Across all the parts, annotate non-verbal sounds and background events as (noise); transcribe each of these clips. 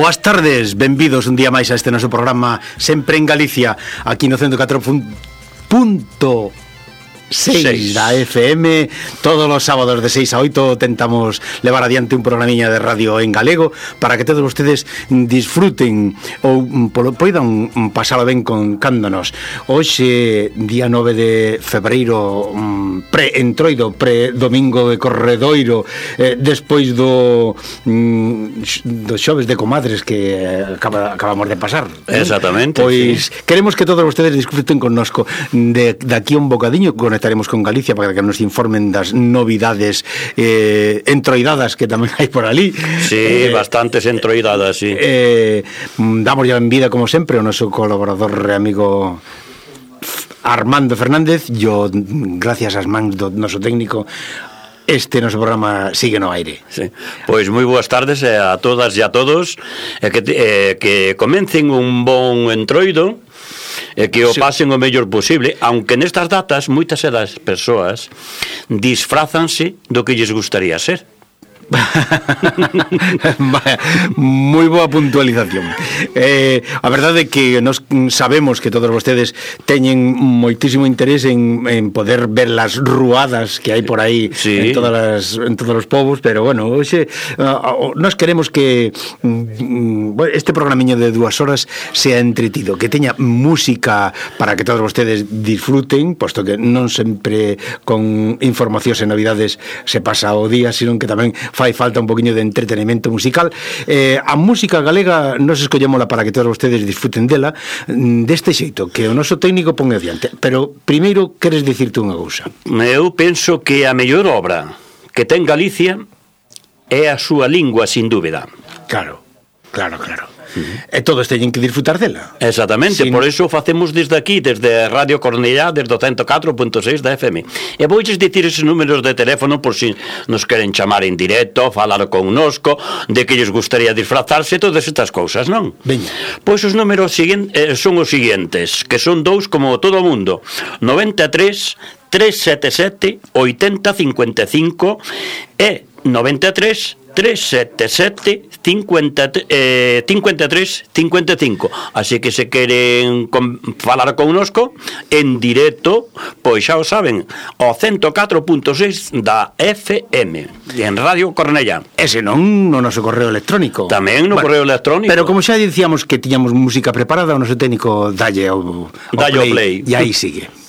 Boas tardes, benvidos un día máis a este noso programa Sempre en Galicia, aquí no 104. 6 da FM Todos os sábados de 6 a 8 Tentamos levar adiante un programiña de radio en galego Para que todos ustedes disfruten Ou mm, poidan mm, pasalo ben con cándonos Hoxe, día 9 de febreiro mm, Pre-entroido, pre-domingo de corredoiro eh, Despois do mm, do xoves de comadres Que eh, acaba, acabamos de pasar eh? Exactamente Pois sí. queremos que todos ustedes disfruten connosco de, de aquí un bocadiño con conectaremos con Galicia para que nos informen das novidades eh, entroidadas que tamén hai por ali. Sí, eh, bastantes entroidadas, sí. Eh, mm, damos ya en vida, como sempre, o noso colaborador e amigo Armando Fernández. Yo, gracias ás mans do noso técnico, este noso programa sigue no aire. Sí. Pois moi boas tardes a todas e a todos e que, eh, que comencen un bon entroido e que o pasen o mellor posible, aunque nestas datas moitas das persoas disfrázanse do que lles gustaría ser. (laughs) moi boa puntualización eh, A verdade é que nos sabemos que todos vostedes teñen moitísimo interés en, en poder ver las ruadas que hai por aí sí. en, todas as, en todos os povos Pero bueno, hoxe uh, nos queremos que mm, este programiño de dúas horas sea entretido Que teña música para que todos vostedes disfruten Posto que non sempre con informacións e novidades se pasa o día Sino que tamén fai falta un poquinho de entretenimento musical. Eh, a música galega nos escollémola para que todos vostedes disfruten dela mm, deste xeito que o noso técnico pon adiante. Pero primeiro queres dicirte unha cousa? Eu penso que a mellor obra que ten Galicia é a súa lingua sin dúbida. Claro, claro, claro. -huh. e todos teñen que disfrutar dela. Exactamente, Sin... por iso facemos desde aquí, desde Radio Cornellá, desde o 104.6 da FM. E voulles dicir esos números de teléfono por si nos queren chamar en directo, falar connosco, de que lles gustaría disfrazarse, todas estas cousas, non? Veña. Pois os números siguen, eh, son os siguientes, que son dous como todo o mundo. 93 377 8055 e 93 377 50, eh, 53 55 así que se queren con, falar connosco en directo pois xa o saben o 104.6 da FM en Radio Cornella. E non, no noso correo electrónico. Tamén no bueno, correo electrónico. Pero como xa dicíamos que tiñamos música preparada o noso técnico dalle o, o dalle play, o play. e aí sigue.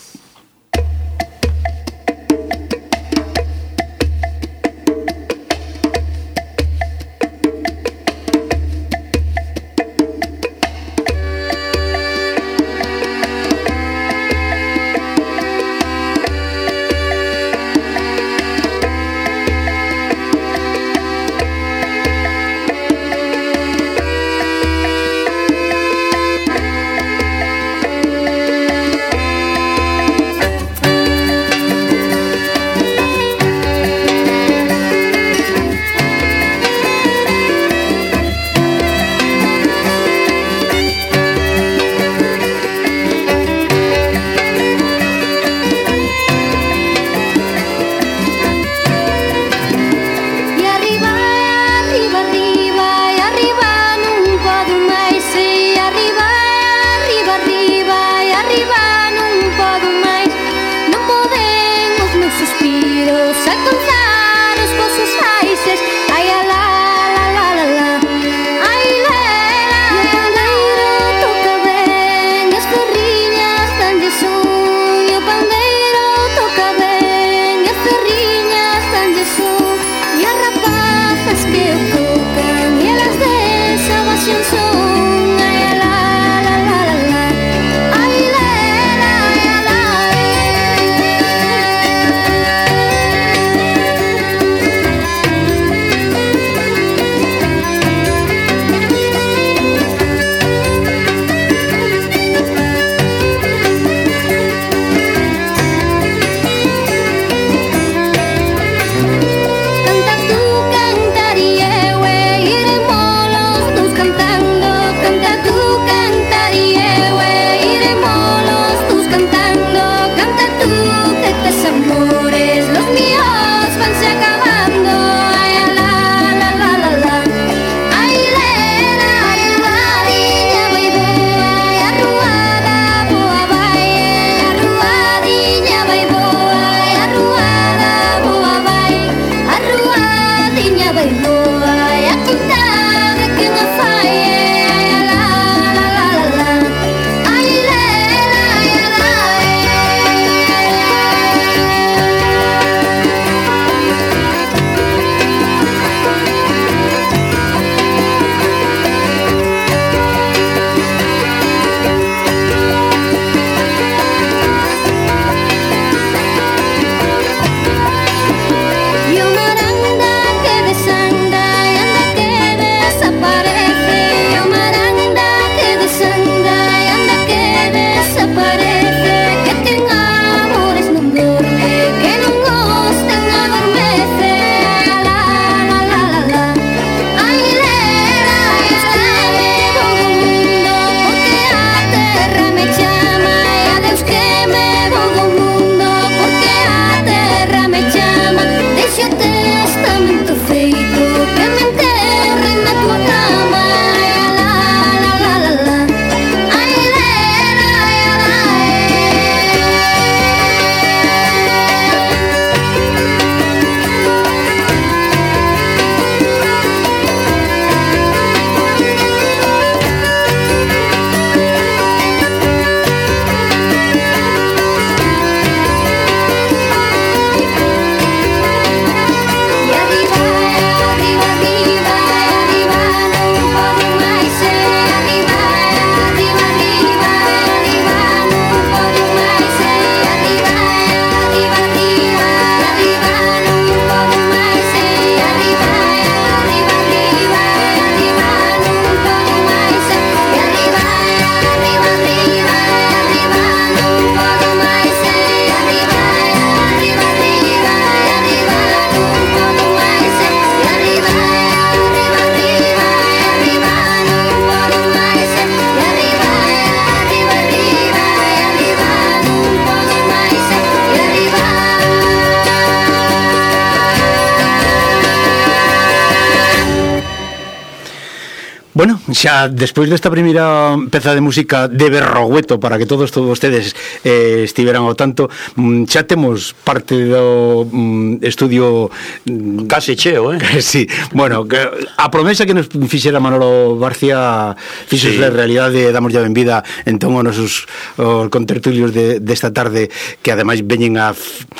xa despois desta primeira peza de música de Berrogueto para que todos todos vostedes eh, estiveran ao tanto, mm, xa temos parte do mm, estudio mm, case cheo, eh? (laughs) sí. Bueno, que a promesa que nos fixera Manolo Barcia fixos sí. realidade, damos ya ben vida entón aos nosos os contertulios de desta de tarde que ademais veñen a,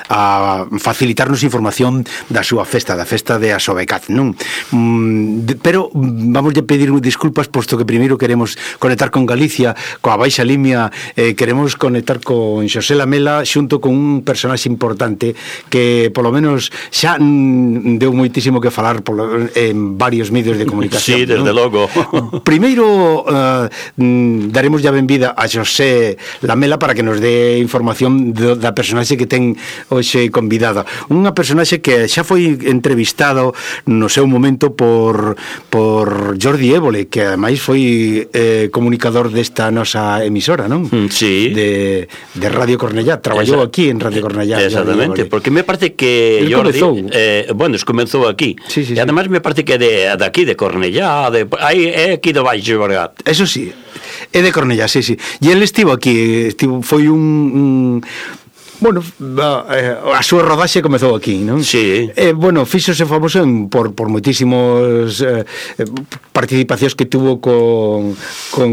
a facilitarnos información da súa festa, da festa de Asobecaz, non? Mm, de, pero vamos a pedir disculpas Europas, posto que primeiro queremos conectar con Galicia, coa Baixa Limia, eh, queremos conectar con Xosé Lamela xunto con un personaxe importante que polo menos xa mm, deu moitísimo que falar polo, en varios medios de comunicación. Sí, desde ¿no? logo. (laughs) Primeiro uh, daremos ya benvida a Xosé Lamela para que nos dé información do, da personaxe que ten hoxe convidada. Unha personaxe que xa foi entrevistado no seu momento por por Jordi Évole, que ademais foi eh, comunicador desta nosa emisora, non? Mm, sí. De, de Radio Cornellá, traballou Esa, aquí en Radio Cornellá. Exactamente, porque me parece que El Jordi... Comezou. Eh, bueno, es comenzou aquí. Sí, sí, e ademais sí. me parece que de, de aquí, de Cornellá, de, aí, é aquí do Baixo Borgat. Eso sí, é de Cornellá, sí, sí. E ele estivo aquí, estivo, foi un, un Bueno, a, eh, a súa rodaxe comezou aquí, non? Sí. Eh, bueno, fíxose famoso en, por, por moitísimos eh, eh participacións que tuvo con, con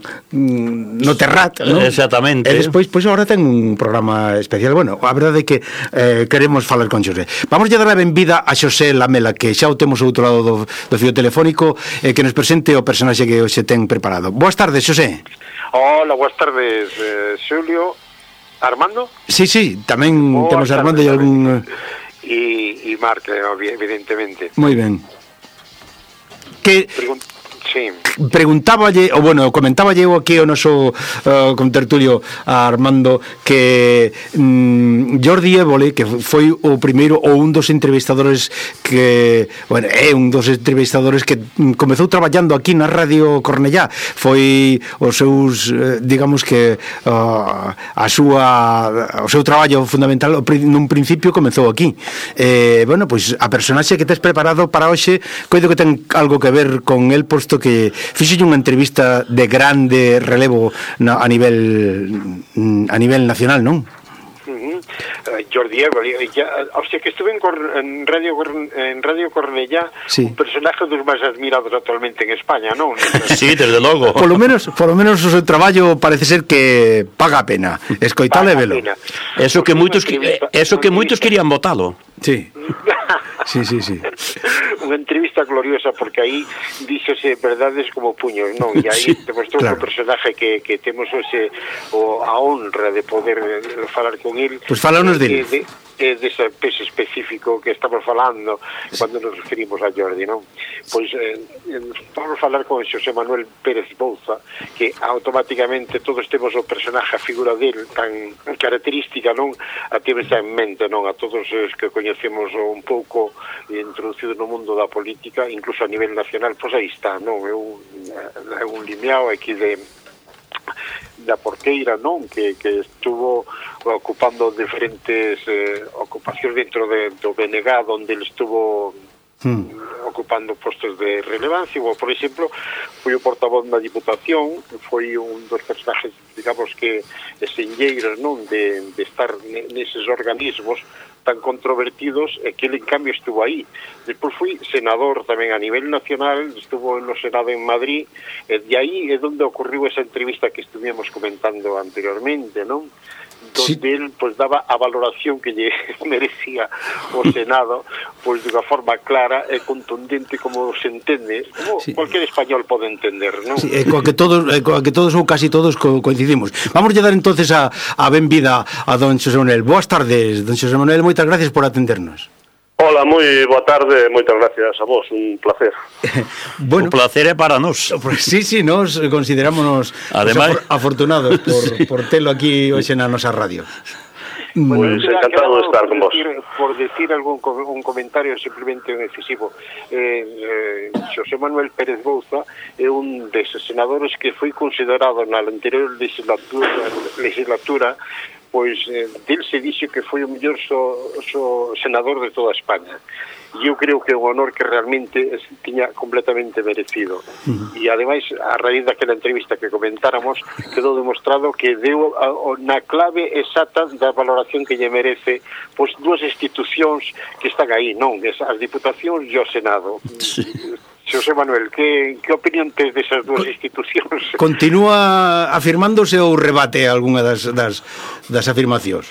mm, no Terrat, non? Exactamente. E despois, pois agora ten un programa especial. Bueno, a verdade é que eh, queremos falar con Xosé. Vamos a dar a benvida a Xosé Lamela, que xa o temos ao outro lado do, do fio telefónico, eh, que nos presente o personaxe que hoxe ten preparado. Boas tardes, Xosé. Hola, boas tardes, eh, Xulio Armando. Sí, sí, también oh, tenemos Armando y algún... Eh, y, y evidentemente. Muy bien. ¿Qué, Sí. Preguntáballe, ou bueno, comentáballe eu aquí o noso uh, contertulio a Armando que mm, Jordi Évole, que foi o primeiro ou un dos entrevistadores que, bueno, é un dos entrevistadores que mm, comezou traballando aquí na Radio Cornellá, foi os seus, eh, digamos que uh, a súa o seu traballo fundamental nun principio comezou aquí. Eh, bueno, pois a personaxe que tes preparado para hoxe coido que ten algo que ver con el posto que fixen unha entrevista de grande relevo na, a nivel a nivel nacional, non? Uh eh, -huh. Jordi Évole, eh, eh, o sea que estuve en, Cor en Radio en Radio Cornellá, sí. un personaje dos máis admirados actualmente en España, non? (laughs) sí, desde logo. Por lo menos, por lo menos o seu traballo parece ser que paga a pena Escoitale velo. Eso que moitos eso que moitos querían votalo. Sí. (laughs) Sí, sí, sí. (laughs) Unha entrevista gloriosa porque aí díxose verdades como puños, non? E aí sí, demostrou claro. o personaje que, que temos hoxe o, a honra de poder eh, falar con ele. Pois pues falanos dele. De, de, desa peso específico que estamos falando sí. cando nos referimos a Jordi, non? Pois eh, vamos falar con Xosé Manuel Pérez Bouza, que automáticamente todos temos o personaje, a figura dele tan característica, non? A temos en mente, non? A todos os que coñecemos un pouco introducido no mundo da política, incluso a nivel nacional, pois aí está, non? É un, é un limiao aquí de da Porqueira, non, que, que estuvo ocupando diferentes eh, ocupacións dentro de, do BNG, onde ele estuvo hmm. ocupando postos de relevancia, ou, por exemplo, foi o portavoz da Diputación, foi un dos personajes, digamos, que esenlleiros, non, de, de estar neses organismos tan controvertidos e que ele, en cambio, estuvo aí. Despois fui senador tamén a nivel nacional, estuvo no Senado en Madrid, e de aí é onde ocurriu esa entrevista que estuvimos comentando anteriormente, non? donde sí. él pois, daba a valoración que lle (laughs) merecía o Senado pois de unha forma clara e contundente como se entende, como sí. cualquier español pode entender, non? Sí, eh, coa que todos eh, coa que todos ou casi todos co coincidimos. Vamos a dar entonces a a benvida a don Xosé Manuel. Boas tardes, don Xosé Manuel, moitas gracias por atendernos. Ola, moi boa tarde, moitas gracias a vos, un placer. (laughs) bueno, o placer é para nós. (laughs) Pues, sí, sí, nos considerámonos Además, afortunados (laughs) por, sí. por telo aquí hoxe na nosa radio. Bueno, pues encantado de estar con vos. Decir, por decir algún un comentario simplemente un excesivo, eh, eh, José Manuel Pérez Bouza é un deses senadores que foi considerado na anterior legislatura, legislatura pois eh, del se dixe que foi o mellor so, so senador de toda España e eu creo que é un honor que realmente tiña completamente merecido uh -huh. e ademais a raíz daquela entrevista que comentáramos quedou demostrado que deu a, a, na clave exacta da valoración que lle merece pois dúas institucións que están aí, non? As, as diputacións e o Senado sí. Mm, Xosé Manuel, que, que opinión tes desas dúas institucións? (laughs) Continúa afirmándose ou rebate algunha das, das, das afirmacións?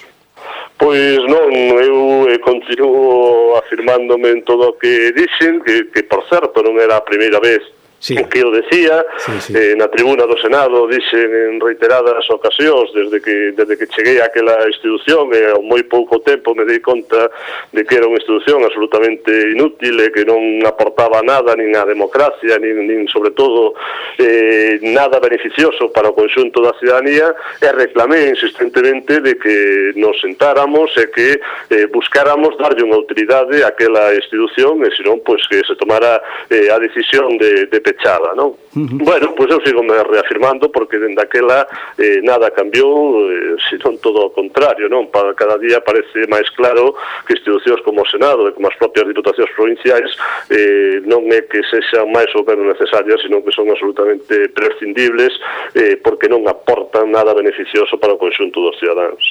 Pois non, eu eh, continuo afirmándome en todo o que dixen, que, que por certo non era a primeira vez sí. que o decía sí, sí. Eh, na tribuna do Senado dixen en reiteradas ocasións desde que desde que cheguei a aquela institución e ao moi pouco tempo me dei conta de que era unha institución absolutamente inútil e que non aportaba nada nin á democracia nin, nin sobre todo eh, nada beneficioso para o conxunto da cidadanía e reclamé insistentemente de que nos sentáramos e que eh, buscáramos darlle unha utilidade aquela institución e senón pois que se tomara eh, a decisión de, de pechada, non? Uh -huh. Bueno, pois eu sigo me reafirmando porque dende aquela eh, nada cambiou, eh, senón todo o contrario, non? Para cada día parece máis claro que institucións como o Senado e como as propias diputacións provinciais eh, non é que sexan máis ou menos necesarias, senón que son absolutamente prescindibles eh, porque non aportan nada beneficioso para o conxunto dos cidadáns.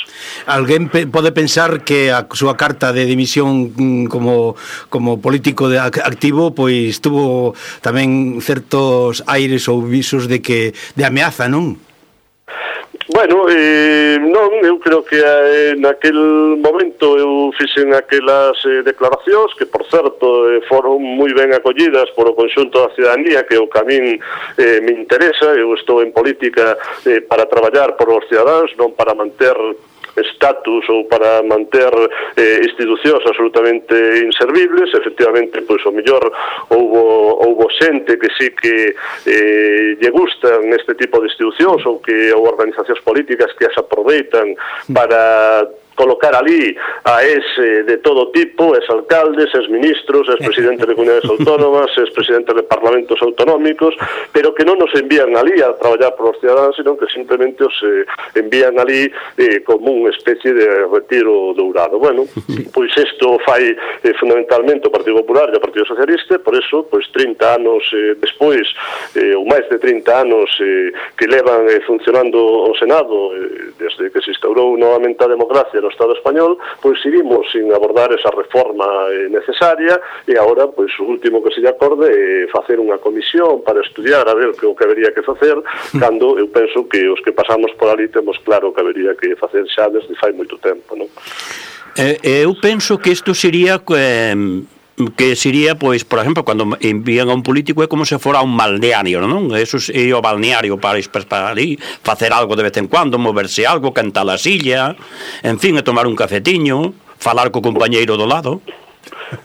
Alguén pe pode pensar que a súa carta de dimisión mm, como como político de activo pois tuvo tamén certos aires ou visos de que de ameaza, non? Bueno, eh, non, eu creo que eh, naquel momento eu fixen aquelas eh, declaracións que, por certo, eh, foron moi ben acollidas por o conxunto da cidadanía que o camín eh, me interesa, eu estou en política eh, para traballar por os cidadáns, non para manter estatus ou para manter eh, institucións absolutamente inservibles, efectivamente, pois o mellor houbo, houbo xente que sí que eh, lle gustan este tipo de institucións ou que ou organizacións políticas que as aproveitan mm. para colocar ali a ese de todo tipo, es alcaldes, es ministros, es presidentes de comunidades (laughs) autónomas, es presidentes de parlamentos autonómicos, pero que non nos envían ali a traballar por os cidadáns, sino que simplemente os eh, envían ali eh, como unha especie de retiro dourado. Bueno, pois isto fai eh, fundamentalmente o Partido Popular e o Partido Socialista, por eso, pois 30 anos eh, despois, eh, ou máis de 30 anos eh, que levan eh, funcionando o Senado eh, desde que se instaurou novamente a democracia do Estado español, pois seguimos sin abordar esa reforma eh, necesaria e agora, pois, o último que se lle acorde é facer unha comisión para estudiar a ver que o que habería que facer (laughs) cando eu penso que os que pasamos por ali temos claro que habería que facer xa desde fai moito tempo, non? Eh, eh eu penso que isto sería eh, que sería, pois, por exemplo, cando envían a un político é como se fora un balneario, non? Eso é o balneario para, para ali, facer algo de vez en cuando, moverse algo, cantar a silla, en fin, a tomar un cafetiño, falar co compañeiro do lado.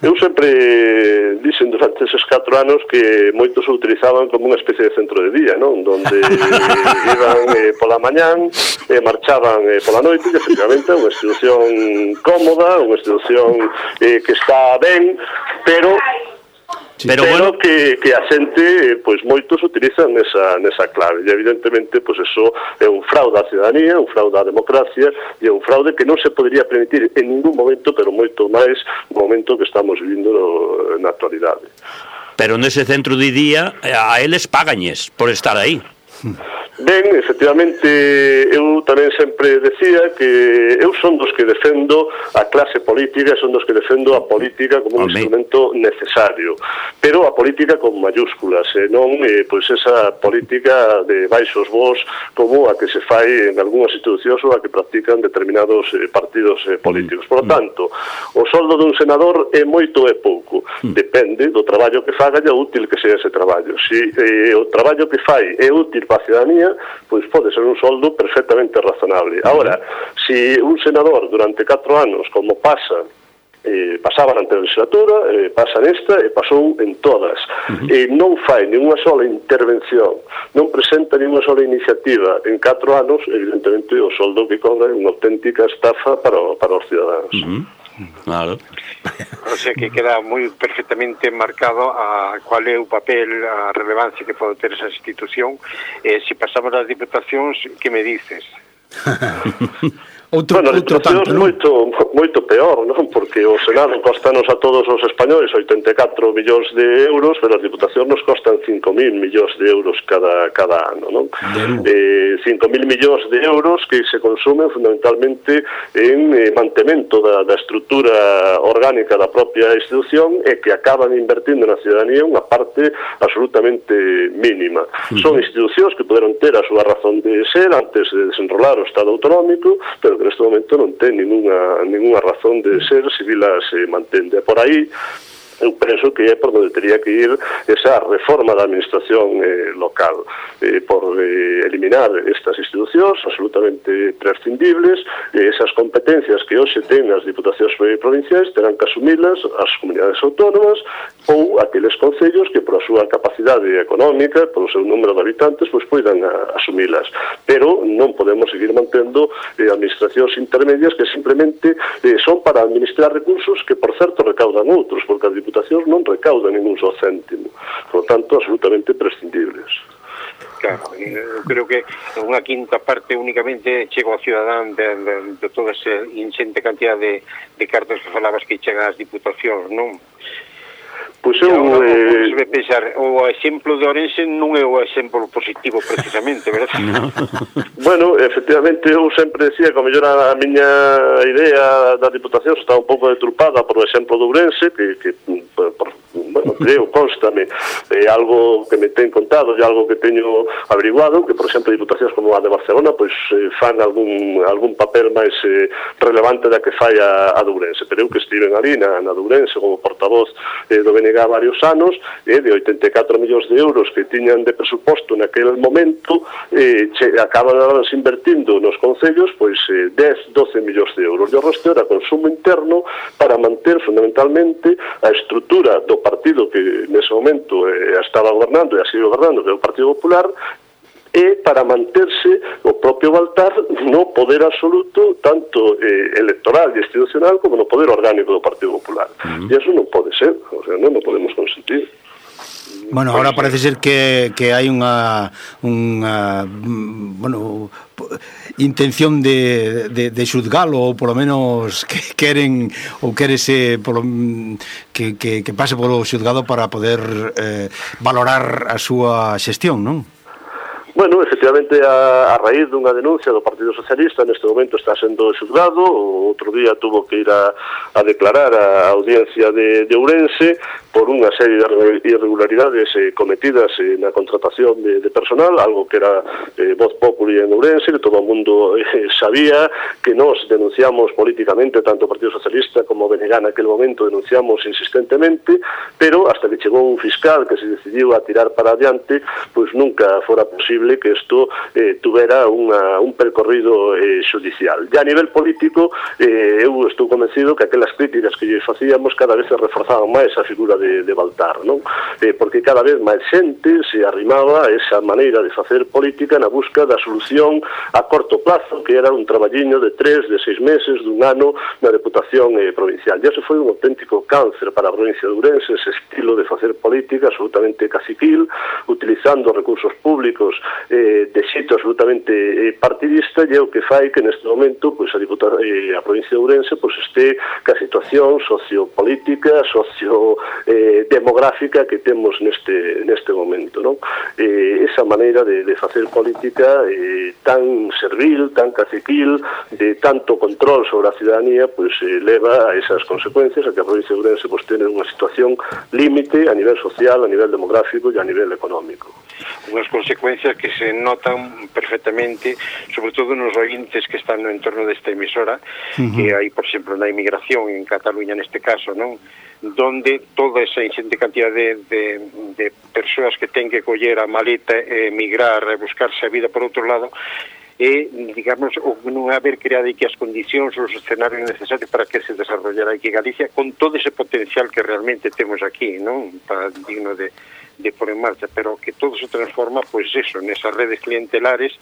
Eu sempre dixen durante esos 4 anos que moitos o utilizaban como unha especie de centro de día, non? Donde (laughs) iban eh, pola mañán, eh, marchaban eh, pola noite, e efectivamente unha institución cómoda, unha institución eh, que está ben, pero Sí, pero, pero bueno, que, que a xente, pois moitos utilizan nesa, nesa clave, e evidentemente, pois eso é un fraude á cidadanía, un fraude á democracia, e un fraude que non se podría permitir en ningún momento, pero moito máis no momento que estamos vivindo na actualidade. Pero nese centro de día, a eles pagañes por estar aí. Hmm. Ben, efectivamente, eu tamén sempre decía que eu son dos que defendo a clase política, son dos que defendo a política como un Amén. instrumento necesario, pero a política con mayúsculas, e non eh, pois esa política de baixos vós como a que se fai en algunhas institucións ou a que practican determinados eh, partidos eh, políticos. Por lo mm. tanto, o soldo dun senador é moito e pouco, mm. depende do traballo que faga e o útil que sea ese traballo. Se si, eh, o traballo que fai é útil para a ciudadanía, España, pois pode ser un soldo perfectamente razonable. Agora, se si un senador durante 4 anos, como pasa, eh, pasaba na legislatura, eh, pasa nesta e pasou en todas. Uh eh, -huh. E non fai ninguna sola intervención, non presenta ninguna sola iniciativa. En 4 anos, evidentemente, o soldo que cobra é unha auténtica estafa para, para os cidadáns. Uh -huh. Claro. (laughs) O sea que queda moi perfectamente marcado a cual é o papel, a relevancia que pode ter esa institución. Eh, se pasamos ás diputacións, que me dices? (laughs) Outro, bueno, outro tanto, non? moito, moito peor, non? Porque o Senado costanos a todos os españoles 84 millóns de euros, pero as diputacións nos costan 5.000 millóns de euros cada, cada ano, non? Eh, 5.000 millóns de euros que se consumen fundamentalmente en eh, mantemento da, da estrutura orgánica da propia institución e que acaban invertindo na ciudadanía unha parte absolutamente mínima. Uh -huh. Son institucións que poderon ter a súa razón de ser antes de desenrolar o Estado autonómico, pero neste momento non ten ninguna, ninguna razón de ser se vilas se mantende. Por aí eu penso que é por onde teria que ir esa reforma da administración eh, local eh, por eh, eliminar estas institucións absolutamente prescindibles eh, esas competencias que hoxe ten as diputacións provinciais terán que asumilas as comunidades autónomas ou aqueles concellos que por a súa capacidade económica, polo seu número de habitantes, pois poidan a, asumilas. Pero non podemos seguir mantendo eh, administracións intermedias que simplemente eh, son para administrar recursos que, por certo, recaudan outros, porque as diputacións non recaudan ningún só céntimo, por tanto, absolutamente prescindibles. Claro, eh, eu creo que unha quinta parte únicamente chega ao cidadán de, de, de toda esa inxente cantidad de, de cartas que falabas que chegan ás diputacións, non? Pois eu... Eh... Debe pensar, o exemplo de Orense non é o exemplo positivo precisamente, verdad? (laughs) no. bueno, efectivamente, eu sempre decía que a mellor a miña idea da Diputación está un pouco deturpada por o exemplo de Ourense, que, que por, por, bueno, (laughs) creo, constame, é eh, algo que me ten contado, e algo que teño averiguado, que, por exemplo, diputacións como a de Barcelona, pois eh, fan algún, algún papel máis eh, relevante da que fai a, a Dourense. Pero eu que estiven ali na, na Dourense como portavoz eh, do BNG chega a varios anos, eh, de 84 millóns de euros que tiñan de presuposto naquel momento, eh, che, acaban invertindo nos concellos pois eh, 10, 12 millóns de euros. E o resto era consumo interno para manter fundamentalmente a estrutura do partido que nese momento eh, estaba gobernando e ha sido gobernando, que é o Partido Popular, e para manterse o propio Baltar no poder absoluto tanto eh, electoral e institucional como no poder orgánico do Partido Popular. Uh -huh. E eso non pode ser, o sea, non o podemos consentir. Bueno, ahora parece eh, ser que, que hai unha, unha bueno, intención de, de, de xuzgalo ou polo menos que (laughs) queren ou querese polo, que, que, que pase polo xuzgado para poder eh, valorar a súa xestión, non? Bueno, efectivamente, a, a raíz dunha denuncia do Partido Socialista, neste momento está sendo xuzgado, outro día tuvo que ir a, a declarar a audiencia de, de Ourense por unha serie de irregularidades eh, cometidas eh, na contratación de, de personal, algo que era eh, voz populi en Ourense, que todo o mundo eh, sabía, que nós denunciamos políticamente, tanto o Partido Socialista como BNG en aquel momento denunciamos insistentemente, pero hasta que chegou un fiscal que se decidiu a tirar para adiante, pois pues nunca fora posible posible que isto eh, tuvera unha, un percorrido eh, judicial. Ya a nivel político, eh, eu estou convencido que aquelas críticas que lle facíamos cada vez se reforzaban máis a figura de, de Baltar, non? Eh, porque cada vez máis xente se arrimaba a esa maneira de facer política na busca da solución a corto plazo, que era un traballiño de tres, de seis meses, dun ano na Deputación eh, Provincial. E eso foi un auténtico cáncer para a provincia de Ourense, ese estilo de facer política absolutamente caciquil, utilizando recursos públicos eh, de xeito absolutamente eh, partidista e é o que fai que neste momento pois, a, diputada, eh, a provincia de Ourense pois, este que a situación sociopolítica, socio eh, demográfica que temos neste, neste momento. Non? Eh, esa maneira de, de facer política eh, tan servil, tan caciquil, de tanto control sobre a ciudadanía, pois eh, leva a esas consecuencias a que a provincia de Ourense pois, tener unha situación límite a nivel social, a nivel demográfico e a nivel económico. Unhas consecuencias que que se notan perfectamente, sobre todo nos ointes que están no entorno desta emisora, uh -huh. que hai, por exemplo, na emigración en Cataluña neste caso, non? donde toda esa inxente cantidad de, de, de persoas que ten que coller a maleta, emigrar, buscarse a vida por outro lado, e, digamos, non haber creado aquí as condicións, os escenarios necesarios para que se desarrollara aquí Galicia con todo ese potencial que realmente temos aquí, non? Para, digno de, de por en marcha, pero que todo se transforma, pois pues eso, nesas redes clientelares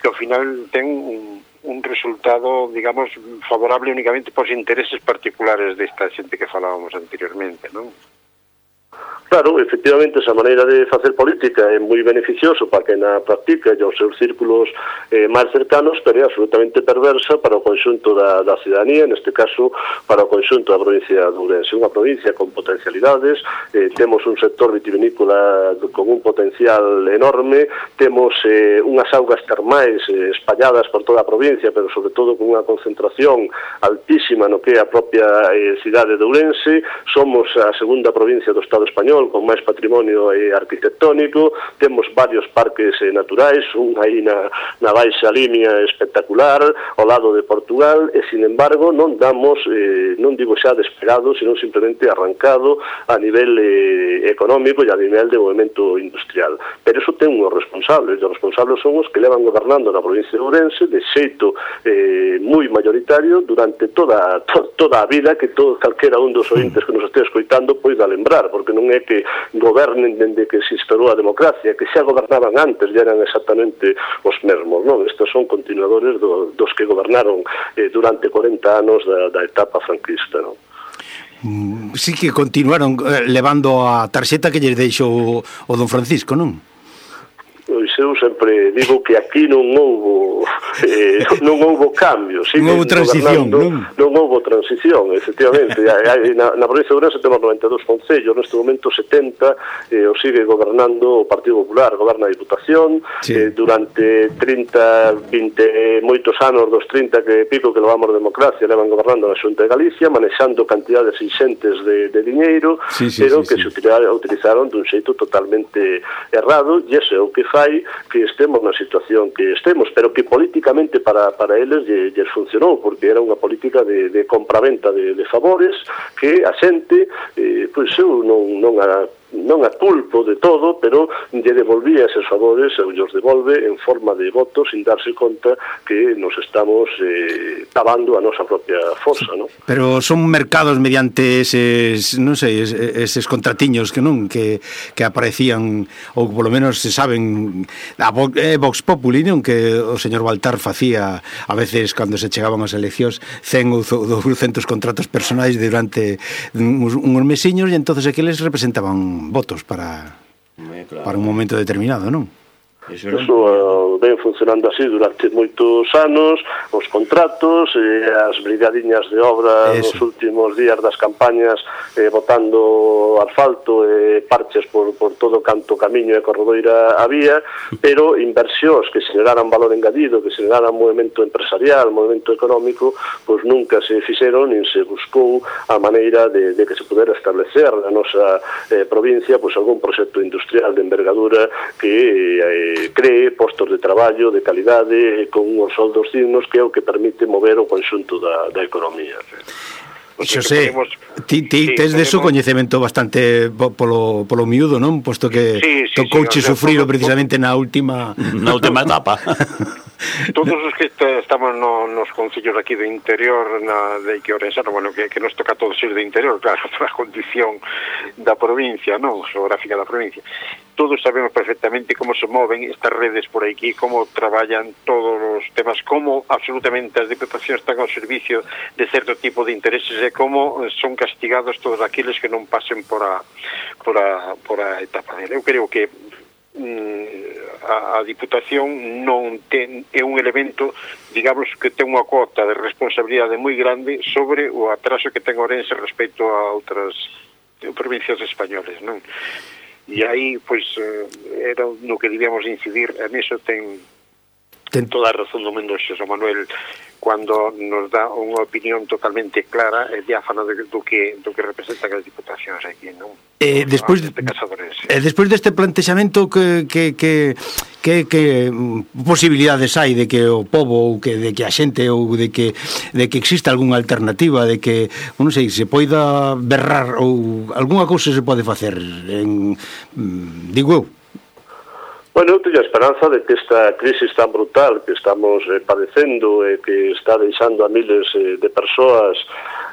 que ao final ten un, un resultado, digamos, favorable únicamente por intereses particulares desta xente que falábamos anteriormente, non? Claro, efectivamente, esa maneira de facer política é moi beneficioso para que na práctica e aos seus círculos eh, máis cercanos, pero é absolutamente perversa para o conxunto da, da cidadanía, neste caso para o conxunto da provincia de Ourense. Unha provincia con potencialidades, eh, temos un sector vitivinícola con un potencial enorme, temos eh, unhas augas termais eh, espalladas por toda a provincia, pero sobre todo con unha concentración altísima no que é a propia eh, cidade de Ourense, somos a segunda provincia do Estado español Español con máis patrimonio eh, arquitectónico, temos varios parques eh, naturais, un aí na, na baixa línea espectacular, ao lado de Portugal, e sin embargo non damos, eh, non digo xa despegado, senón simplemente arrancado a nivel eh, económico e a nivel de movimento industrial. Pero iso ten unhos responsables, e os responsables son os que levan gobernando na provincia de Ourense de xeito eh, moi maioritario durante toda, to, (laughs) toda a vida que todo calquera un dos hmm. ointes que nos este escoitando poida lembrar, porque non é que que gobernen dende que se instaurou a democracia, que xa gobernaban antes, e eran exactamente os mesmos, non? Estes son continuadores do, dos que gobernaron eh, durante 40 anos da, da etapa franquista, non? Mm, sí que continuaron eh, levando a tarxeta que lle deixou o don Francisco, non? pois eu sempre digo que aquí non houbo eh, (laughs) non houbo cambio sí, non houbo transición, non? non houbo transición, efectivamente. (laughs) na, na provincia de Ourense temos 92 concellos, neste momento 70 eh, o sigue gobernando o Partido Popular, goberna a Diputación, sí. eh, durante 30, 20 eh, moitos anos dos 30 que pico que levamos democracia, levan gobernando a Xunta de Galicia, manexando cantidades inxentes de, de diñeiro, sí, sí, pero sí, que sí. se utilizaron, utilizaron dun xeito totalmente errado, e ese é o que fa fai que estemos na situación que estemos, pero que políticamente para, para eles lle, lle funcionou, porque era unha política de, de compraventa de, de favores que a xente eh, pois eu non, non a non a culpo de todo, pero lle devolvía eses favores, e os devolve en forma de votos sin darse conta que nos estamos eh, tabando a nosa propia forza, non? Pero son mercados mediante eses, non sei, eses contratiños que non que, que aparecían ou polo menos se saben a Vox, eh, Vox Populi, non que o señor Baltar facía a veces cando se chegaban as eleccións 100 ou 200 contratos personais durante uns, uns mesiños e entonces aqueles representaban votos para, claro. para un momento determinado, non? Eso, eso ven funcionando así durante moitos anos, os contratos, eh, as brigadiñas de obra Eso. nos últimos días das campañas eh, botando asfalto e eh, parches por, por todo canto camiño e corredoira había, pero inversións que generaran valor engadido, que generaran movimento empresarial, movimento económico, pois nunca se fixeron nin se buscou a maneira de, de que se pudera establecer na nosa eh, provincia pois algún proxecto industrial de envergadura que eh, cree postos de traballo traballo de calidade e con uns soldos dignos que é o que permite mover o conxunto da, da economía. Xosé, podemos... ti, ti sí, tes de tenemos... coñecemento bastante polo, polo miúdo, non? Posto que sí, sí, tocouche sí, sufriro precisamente na última... Na última etapa. (laughs) Todos os que te, estamos no, nos concellos aquí do interior na, de Iqueorensano, bueno, que, que nos toca todos ir de interior, claro, (laughs) a condición da provincia, non? Geográfica da provincia. Todos sabemos perfectamente como se moven estas redes por aquí, como traballan todos os temas, como absolutamente as deputacións están ao servicio de certo tipo de intereses e como son castigados todos aqueles que non pasen por a, por a, por a etapa. Eu creo que Mm, a, a Diputación non ten é un elemento, digamos, que ten unha cota de responsabilidade moi grande sobre o atraso que ten Orense respecto a outras provincias españoles, non? E aí, pois, eh, era no que debíamos incidir, a iso ten ten toda a razón do mundo Xosé Manuel cando nos dá unha opinión totalmente clara e diáfana de, do que do que representan as diputacións aquí, non? Eh, despois de eh, despois deste plantexamento que que que que, que mm, posibilidades hai de que o pobo ou que de que a xente ou de que de que exista algunha alternativa de que, non sei, se poida berrar ou algunha cousa se pode facer en mm, digo eu Bueno, eu teño a esperanza de que esta crisis tan brutal que estamos eh, padecendo e eh, que está deixando a miles eh, de persoas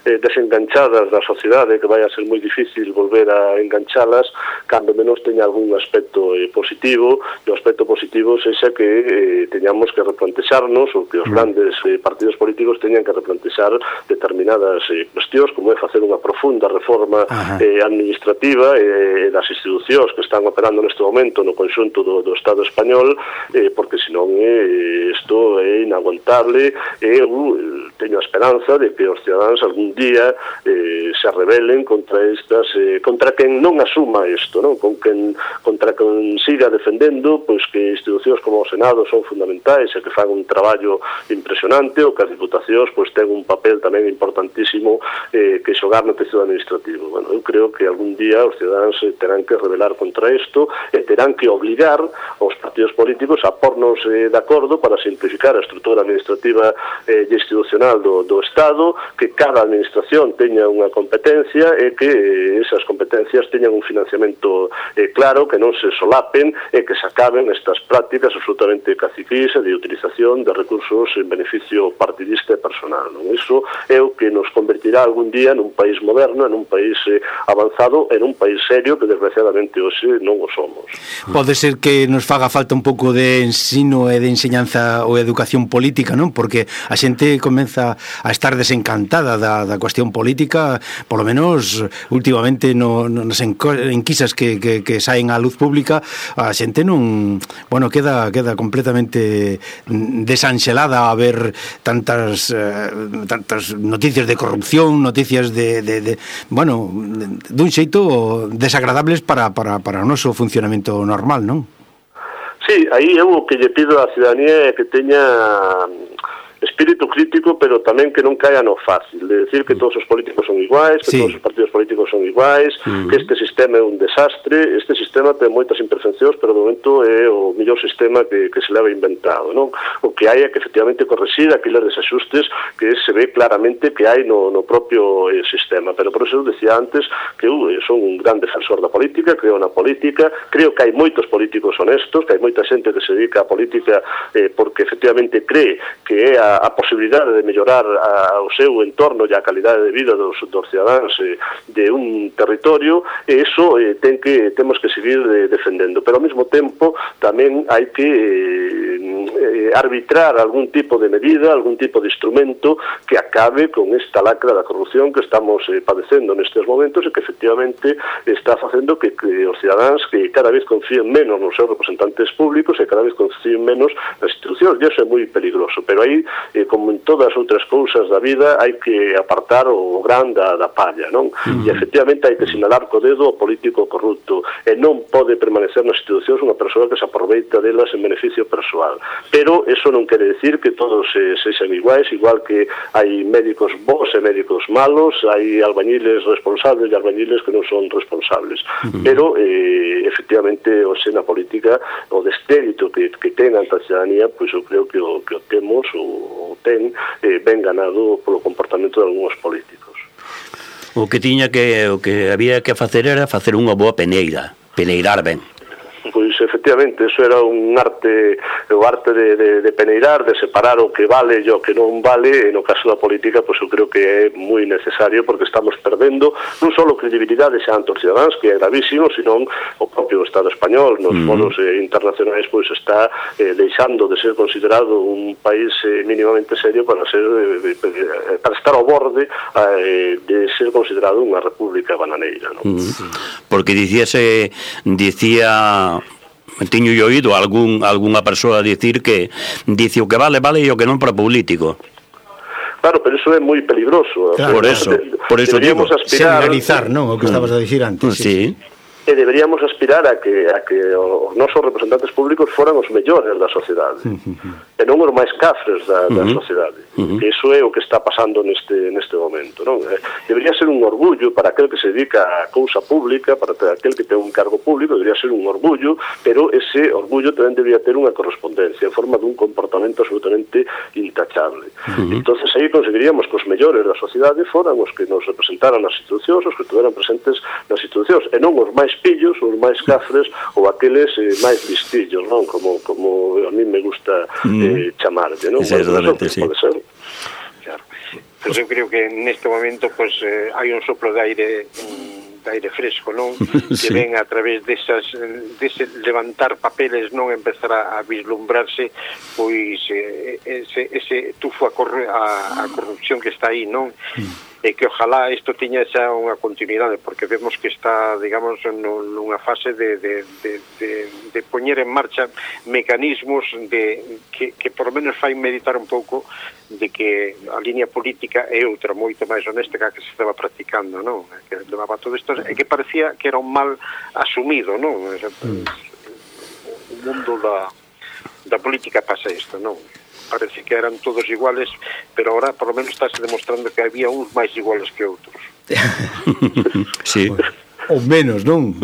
eh, desenganchadas da sociedade que vai a ser moi difícil volver a enganchalas, cando menos teña algún aspecto eh, positivo e o aspecto positivo sexa que eh, teñamos que replantexarnos ou que os mm. grandes eh, partidos políticos teñan que replantexar determinadas eh, cuestións como é facer unha profunda reforma eh, administrativa eh, das institucións que están operando neste momento no conxunto do, do Estado español eh, porque senón eh, isto é inaguantable e eu eh, teño a esperanza de que os cidadáns algún día eh, se rebelen contra estas eh, contra quen non asuma isto, non? Con quen, contra quen siga defendendo pois que institucións como o Senado son fundamentais e que fan un traballo impresionante ou que as diputacións pois ten un papel tamén importantísimo eh, que xogar no tecido administrativo. Bueno, eu creo que algún día os cidadáns eh, terán que rebelar contra isto e terán que obligar os partidos políticos a pornos eh, de acordo para simplificar a estrutura administrativa eh, e institucional do, do Estado, que cada administración teña unha competencia e que eh, esas competencias teñan un financiamento eh, claro, que non se solapen e que se acaben estas prácticas absolutamente caciquís e de utilización de recursos en beneficio partidista e personal. Non? Iso é o que nos convertirá algún día nun país moderno, en un país eh, avanzado, en un país serio que desgraciadamente hoxe non o somos. Pode ser que nos faga falta un pouco de ensino e de enseñanza ou educación política, non? Porque a xente comeza a estar desencantada da, da cuestión política, polo menos últimamente no, no nas enquisas que, que, que saen á luz pública, a xente non, bueno, queda queda completamente desanxelada a ver tantas eh, tantas noticias de corrupción, noticias de, de, de bueno, dun xeito desagradables para, para, para o noso funcionamento normal, non? Sí, aí eu o que lle pido á ciudadanía é que teña espírito crítico, pero tamén que non caia no fácil, de decir que mm. todos os políticos son iguais, que sí. todos os partidos políticos son iguais, mm. que este sistema é un desastre, este sistema ten moitas imperfeccións, pero de momento é o mellor sistema que, que se leva inventado, non? O que hai é que efectivamente corregir aqueles desaxustes que se ve claramente que hai no, no propio eh, sistema, pero por eso decía antes que eu eh, son un gran defensor da política, creo na política, creo que hai moitos políticos honestos, que hai moita xente que se dedica á política eh, porque efectivamente cree que é a a, posibilidade de mellorar a, o seu entorno e a calidade de vida dos, dos cidadáns eh, de un territorio, e iso eh, ten que, temos que seguir eh, defendendo. Pero ao mesmo tempo tamén hai que eh, eh, arbitrar algún tipo de medida, algún tipo de instrumento que acabe con esta lacra da corrupción que estamos eh, padecendo nestes momentos e que efectivamente está facendo que, que os cidadáns que cada vez confíen menos nos seus representantes públicos e cada vez confíen menos nas institucións, e iso é moi peligroso. Pero aí eh, como en todas as outras cousas da vida hai que apartar o gran da, da palla, non? Mm. E efectivamente hai que sinalar co dedo o político corrupto e non pode permanecer nas institucións unha persoa que se aproveita delas en beneficio persoal. Pero eso non quere decir que todos se, sexan iguais, igual que hai médicos bons e médicos malos, hai albañiles responsables e albañiles que non son responsables. Mm. Pero eh, efectivamente o sena política o destérito que, que ten a cidadania, pois eu creo que o, que o temos o o ten eh, ben ganado polo comportamento de algúns políticos. O que tiña que o que había que facer era facer unha boa peneira, peneirar ben. Pois efectivamente, eso era un arte o arte de, de, de peneirar, de separar o que vale e o que non vale, e no caso da política, pois eu creo que é moi necesario porque estamos perdendo non só credibilidade xa ante os cidadáns, que é gravísimo, senón o propio Estado español nos mm. foros eh, internacionais pois está eh, deixando de ser considerado un país eh, mínimamente serio para ser eh, eh, eh para estar ao borde eh, de ser considerado unha república bananeira, non? Mm. Porque dicíase dicía teño yo oído algún, algunha persoa dicir que dice o que vale, vale e o que non para político. Claro, pero eso é moi peligroso. Eh, claro, por eso, por eso digo, aspirar... Señalizar, non, o que mm. estabas a dicir antes. Mm, sí. sí e deberíamos aspirar a que, a que os nosos representantes públicos foran os mellores da sociedade uh -huh. e non os máis cafres da, da uh -huh. sociedade uh -huh. que iso é o que está pasando neste, neste momento non? Eh, debería ser un orgullo para aquel que se dedica a cousa pública para aquel que ten un cargo público debería ser un orgullo pero ese orgullo tamén debería ter unha correspondencia en forma dun comportamento absolutamente intachable uh -huh. entonces aí conseguiríamos que os mellores da sociedade foran os que nos representaran nas institucións os que estuveran presentes nas institucións e non os máis listillos, os máis cafres, ou aqueles eh, máis listillos, non? Como, como a mí me gusta mm. eh, chamarlle, non? Exactamente, sí. Pode ser. Claro. Pues eu creo que neste momento pues, eh, hai un soplo de aire de aire fresco, non? (laughs) sí. Que ven a través desas, dese levantar papeles, non? Empezar a, a vislumbrarse pois eh, ese, ese tufo a, corru a, a corrupción que está aí, non? Mm e que ojalá isto tiña xa unha continuidade, porque vemos que está, digamos, nunha fase de, de, de, de, de poñer en marcha mecanismos de, que, que por menos fai meditar un pouco de que a liña política é outra moito máis honesta que a que se estaba practicando, non? Que levaba todo isto, e que parecía que era un mal asumido, non? O mm. mundo da, da política pasa isto, non? parece que eran todos iguales, pero ahora por lo menos estáse demostrando que había uns máis iguales que outros. (laughs) sí. (laughs) ou menos, non?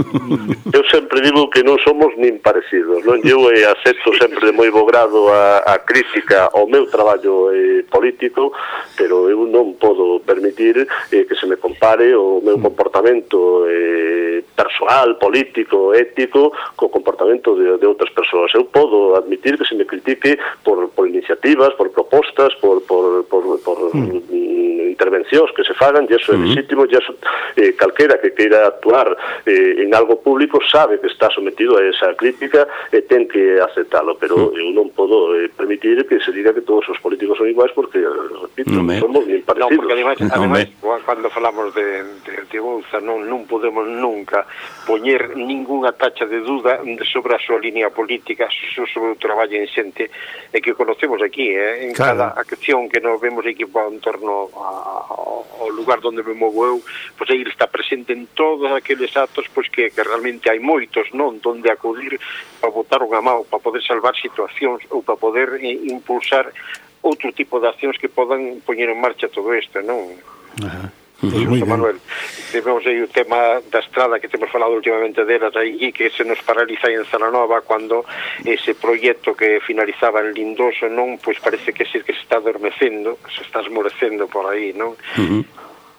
Eu sempre digo que non somos nin parecidos, non? Eu eh, acepto sempre de moi bo grado a, a crítica ao meu traballo eh, político, pero eu non podo permitir eh, que se me compare o meu mm. comportamento eh, personal, político, ético, co comportamento de, de outras persoas. Eu podo admitir que se me critique por, por iniciativas, por propostas, por, por, por, por mm. intervencións que se fagan, e iso é mm. legítimo, e iso eh, calquera que queira actuar actuar eh, en algo público sabe que está sometido a esa crítica e ten que aceptalo, pero mm. eu non podo eh, permitir que se diga que todos os políticos son iguais porque, eh, repito, non me... somos bien parecidos. No, porque ademais, ademais no me... cando falamos de, de, de Bouza non, non podemos nunca poñer ninguna tacha de duda sobre a súa línea política, sobre o traballo en xente e que conocemos aquí, eh, en claro. cada acción que nos vemos equipado en torno a, ao lugar onde me movo eu, pois aí está presente en todas daqueles actos pois que, que realmente hai moitos, non, donde acudir para botar unha mão, para poder salvar situacións ou para poder eh, impulsar outro tipo de accións que podan poñer en marcha todo isto, non? Ajá. Pois moi Manuel, temos aí o tema da estrada que temos falado últimamente delas aí que se nos paraliza en Zananova cando ese proxecto que finalizaba en Lindoso non, pois parece que sí que se está adormecendo, se está esmorecendo por aí, non? Uh -huh.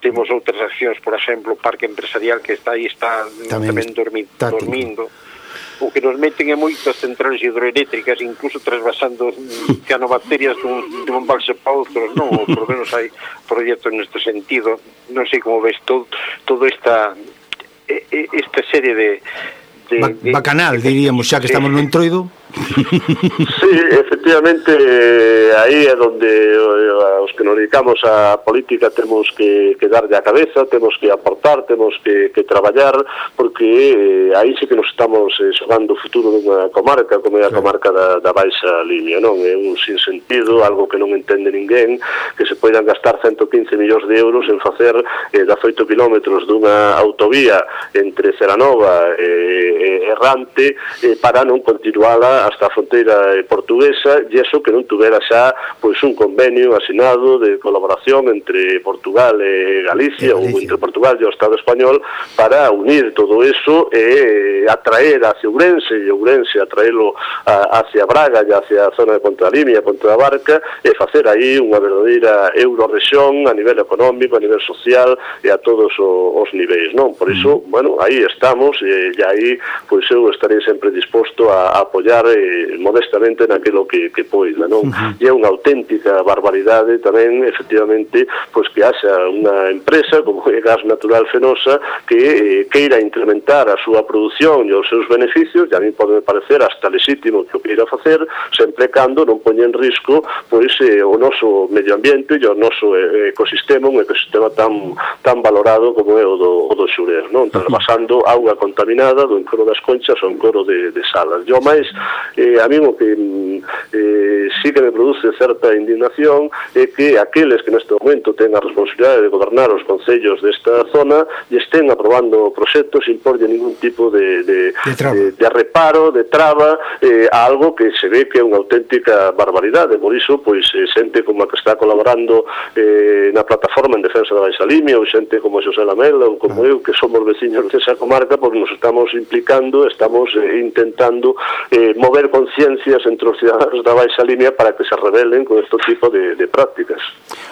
Temos outras accións, por exemplo, o parque empresarial que está aí está tamén, tamén dormi, dormindo. O que nos meten é moitas centrales hidroeléctricas, incluso trasvasando mm, (laughs) cianobacterias dun, dun balse para outros, non? Ou por menos hai proxectos neste sentido. Non sei como ves todo, todo esta, esta serie de... de, ba de bacanal, diríamos, xa que estamos no entroido sí, efectivamente, aí é onde eh, os que nos dedicamos á política temos que, que darlle a cabeza, temos que aportar, temos que, que traballar, porque eh, aí sí que nos estamos eh, xogando o futuro dunha comarca, como é a comarca da, da Baixa Limia, non? É un sinsentido, algo que non entende ninguén, que se poidan gastar 115 millóns de euros en facer eh, 18 kilómetros dunha autovía entre Ceranova e eh, Errante eh, para non continuala hasta a fronteira portuguesa e eso que non tuvera xa pois un convenio asinado de colaboración entre Portugal e Galicia, Galicia. ou entre Portugal e o Estado español para unir todo eso e eh, atraer hacia Ourense e Ourense atraelo a, hacia Braga e hacia a zona de Pontalimia, Ponte da Barca e facer aí unha verdadeira eurorexión a nivel económico, a nivel social e a todos os, os niveis, non? Por iso, mm. bueno, aí estamos e, e aí pois eu estarei sempre disposto a, a axudar eh, modestamente naquilo que, que poida, non? Uh -huh. E é unha auténtica barbaridade tamén, efectivamente, pois que haxa unha empresa como é Gas Natural Fenosa que eh, queira incrementar a súa produción e os seus beneficios, e a mí pode parecer hasta legítimo que o queira facer, sempre cando non poñe en risco pois eh, o noso medio ambiente e o noso eh, ecosistema, un ecosistema tan tan valorado como é o do, o do Xurer, non? Trasvasando auga contaminada do encoro das conchas ao encoro de, de salas. Yo máis eh, a mí o que mm, eh, sí que me produce certa indignación é eh, que aqueles que neste momento ten a responsabilidade de gobernar os concellos desta zona e estén aprobando proxectos sin porlle ningún tipo de, de, de, de, de reparo, de traba eh, a algo que se ve que é unha auténtica barbaridade, por iso pois eh, xente como a que está colaborando eh, na plataforma en defensa da Baixa Limia ou xente como José Lamela ou como ah. eu que somos veciños desa comarca porque nos estamos implicando, estamos eh, intentando eh, mover conciencias entre os cidadanos da baixa línea para que se rebelen con este tipo de, de prácticas.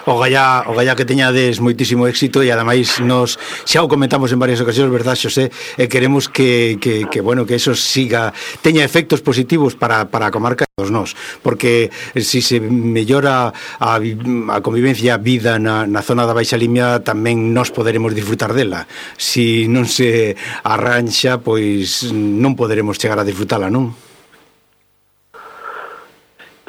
O gallá, o gallá que teñades moitísimo éxito e ademais nos xa o comentamos en varias ocasións, verdad, Xosé, e queremos que, que, que bueno, que eso siga teña efectos positivos para, para a comarca dos nós, porque se si se mellora a, a convivencia, a vida na, na zona da Baixa Limia, tamén nós poderemos disfrutar dela. Se si non se arranxa, pois non poderemos chegar a disfrutala, non?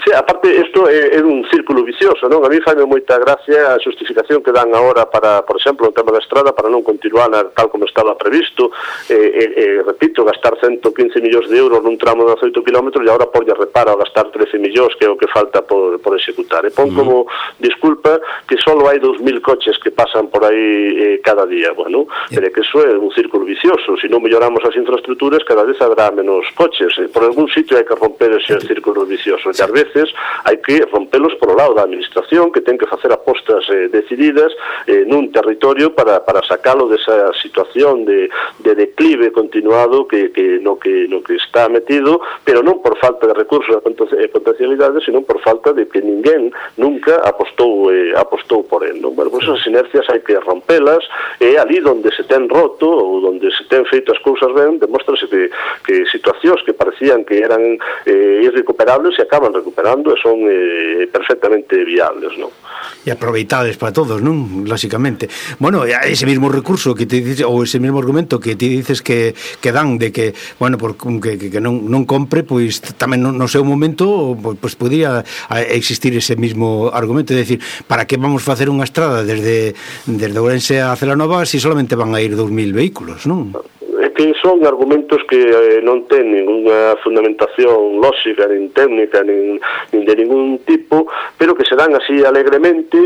Sí, aparte, isto é, é un círculo vicioso, non? A mí faime moita gracia a justificación que dan agora para, por exemplo, o tema da estrada para non continuar na, tal como estaba previsto. E, e, e, repito, gastar 115 millóns de euros nun tramo de 18 km e agora porlle reparo a gastar 13 millóns que é o que falta por, por executar. E pon mm. como disculpa que só hai 2.000 coches que pasan por aí eh, cada día. Bueno, yeah. pero que iso é un círculo vicioso. Se si non melloramos as infraestructuras, cada vez habrá menos coches. Por algún sitio hai que romper ese círculo vicioso. E ás veces veces hai que rompelos por o lado da administración que ten que facer apostas eh, decididas eh, nun territorio para, para sacalo desa situación de, de declive continuado que, que, no que no que está metido, pero non por falta de recursos e potencialidades, sino por falta de que ninguén nunca apostou eh, apostou por el. Non? Bueno, pues esas inercias hai que rompelas e ali onde se ten roto ou onde se ten feito as cousas ben, demóstrase que, que situacións que parecían que eran eh, irrecuperables se acaban recuperando operando e son eh, perfectamente viables, non? E aproveitades para todos, non? Lóxicamente. Bueno, ese mesmo recurso que te dices ou ese mesmo argumento que ti dices que que dan de que, bueno, por que, que non non compre, pois tamén no, no seu momento pois, pois podía existir ese mesmo argumento de decir, para que vamos facer unha estrada desde desde Ourense a Celanova se si solamente van a ir 2000 vehículos, non? Claro que son argumentos que eh, non ten ninguna fundamentación lógica, nin técnica, nin, nin de ningún tipo, pero que se dan así alegremente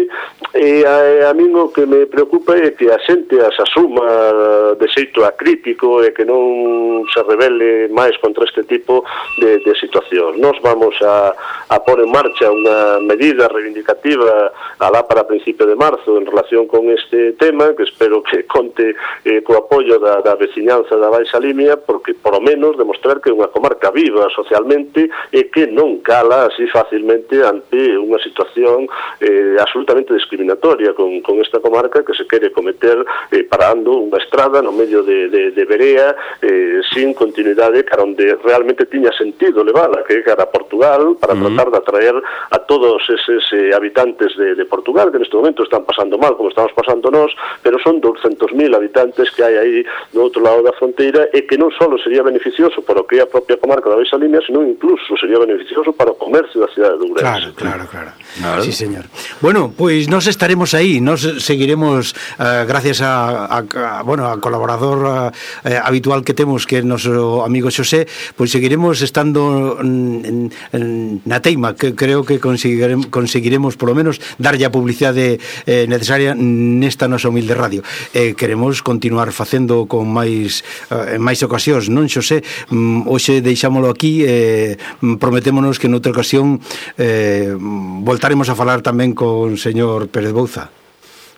E a, a mí o que me preocupa é que a xente as asuma de xeito acrítico e que non se rebele máis contra este tipo de, de situación. Nos vamos a, a pôr en marcha unha medida reivindicativa alá para principio de marzo en relación con este tema, que espero que (laughs) conte eh, co apoio da, da veciñanza da Baixa Limia, porque por o menos demostrar que é unha comarca viva socialmente e que non cala así facilmente ante unha situación eh, absolutamente discriminatoria con, con esta comarca que se quere cometer eh, parando unha estrada no medio de, de, de Berea eh, sin continuidade cara onde realmente tiña sentido levala que cara a Portugal para uh -huh. tratar de atraer a todos eses eh, habitantes de, de Portugal que neste momento están pasando mal como estamos pasando nós pero son 200.000 habitantes que hai aí no outro lado da fronteira e que non só sería beneficioso para o que é a propia comarca da Baixa Línea sino incluso sería beneficioso para o comercio da cidade de Ourense Claro, claro, claro, claro. Sí, señor Bueno, pois pues, non estaremos aí, nos seguiremos uh, gracias a, a, a bueno, a colaborador uh, habitual que temos que é noso amigo Xosé, pois seguiremos estando en, en, na teima, que creo que conseguiremos, conseguiremos polo menos darlle a publicidade eh, necesaria nesta nosa humilde radio. Eh, queremos continuar facendo con máis eh, máis ocasións, non Xosé? Mm, hoxe deixámolo aquí eh, prometémonos que noutra ocasión eh, voltaremos a falar tamén con señor Pérez Bouza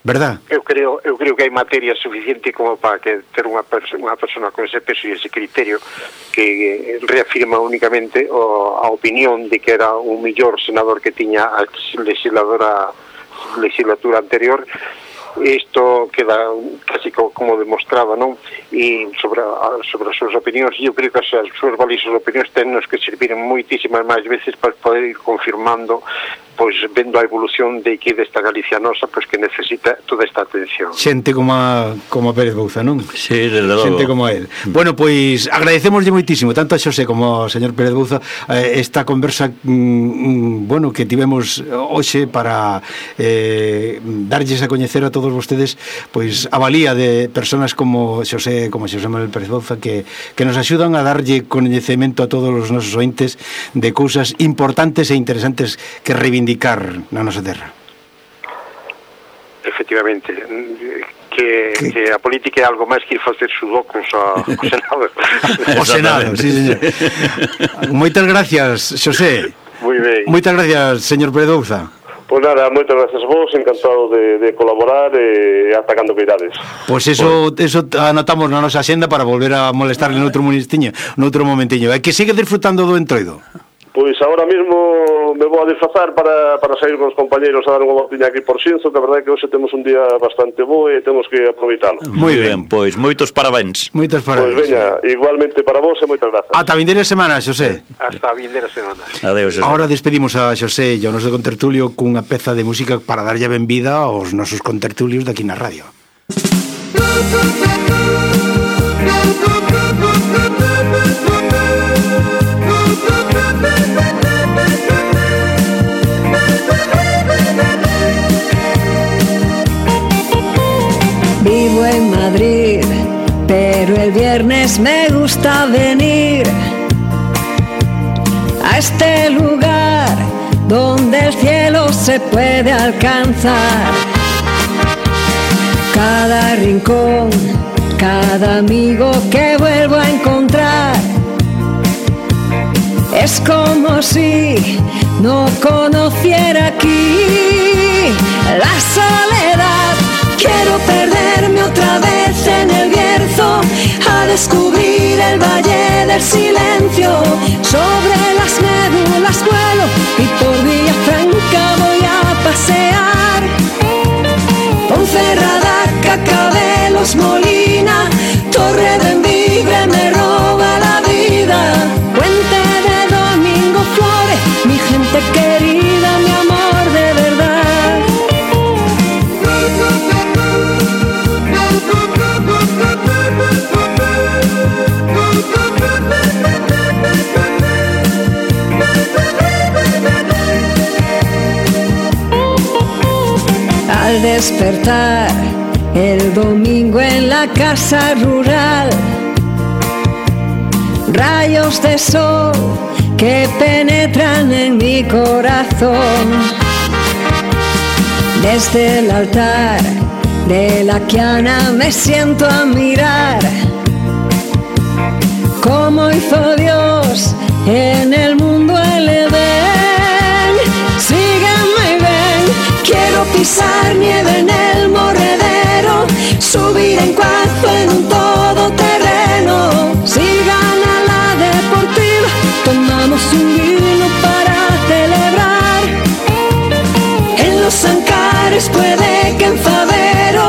verdad? Eu creo, eu creo que hai materia suficiente como para que ter unha, perso unha persona con ese peso e ese criterio que eh, reafirma únicamente o, a opinión de que era o mellor senador que tiña a legisladora legislatura anterior isto queda casi como demostrado, non? E sobre, a, sobre as súas opinións, eu creo que as, as súas valiosas opinións tennos que servir moitísimas máis veces para poder ir confirmando pois vendo a evolución de aquí desta Galicia nosa, pois que necesita toda esta atención. Xente como a, como a Pérez Bouza, non? Sí, desde logo. Xente como a él. Bueno, pois agradecémoslle moitísimo tanto a Xosé como ao señor Pérez Bouza eh, esta conversa mm, mm bueno que tivemos hoxe para eh, darlles a coñecer a todos todos vostedes pois a valía de personas como Xosé, como Xosé Manuel Pérez Bouza que, que nos axudan a darlle coñecemento a todos os nosos ointes de cousas importantes e interesantes que reivindicar na nosa terra. Efectivamente, que, que, que a política é algo máis que ir facer sudocos ao, (laughs) ao Senado. o Senado, sí, señor. (laughs) Moitas gracias, Xosé. Moi ben. Moitas gracias, señor Pedouza. Pois nada, moitas gracias vos, encantado de, de colaborar e eh, ata cando queirades. Pois eso, eso anotamos na nosa xenda para volver a molestarle noutro, noutro momentiño, noutro momentiño. É que sigue disfrutando do entroido. Pois agora mesmo me vou a disfrazar para, para sair con os compañeros a dar unha voltiña aquí por Xinzo, que a verdade é que hoxe temos un día bastante bo e temos que aproveitalo. Moi ben, pois moitos parabéns. Moitos pois parabéns. Pois veña, igualmente para vos e moitas grazas. Ata vindeira semana, Xosé. Hasta vindeira semana. Adeus, Xosé. Agora despedimos a Xosé e ao noso contertulio cunha peza de música para darlle ben vida aos nosos contertulios daqui na radio. Música me gusta venir a este lugar donde el cielo se puede alcanzar. Cada rincón, cada amigo que vuelvo a encontrar. Es como si no conociera aquí la soledad. Descubrir el valle del silencio. Sobre las médulas vuelo y por Villafranca voy a pasear. Ponferrada, Cacabelos, Molina, Torre de Envibre me roba la vida. Puente de Domingo Flores, mi gente querida, despertar el domingo en la casa rural, rayos de sol que penetran en mi corazón. Desde el altar de la Quiana me siento a mirar. Cómo hizo Dios en el mundo el pisar nieve en el morredero, subir en cuarto en un todoterreno. Sigan a la deportiva, tomamos un vino para celebrar. En los Ancares puede que en Favero,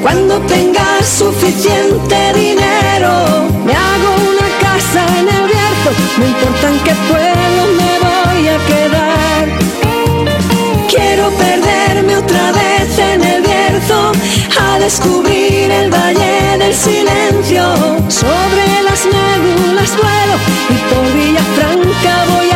cuando tenga suficiente dinero, me hago una casa en el Bierzo, no importa en qué pueblo me voy a quedar. Quiero perderme descubrir el valle del silencio. Sobre las médulas vuelo y por Villafranca voy a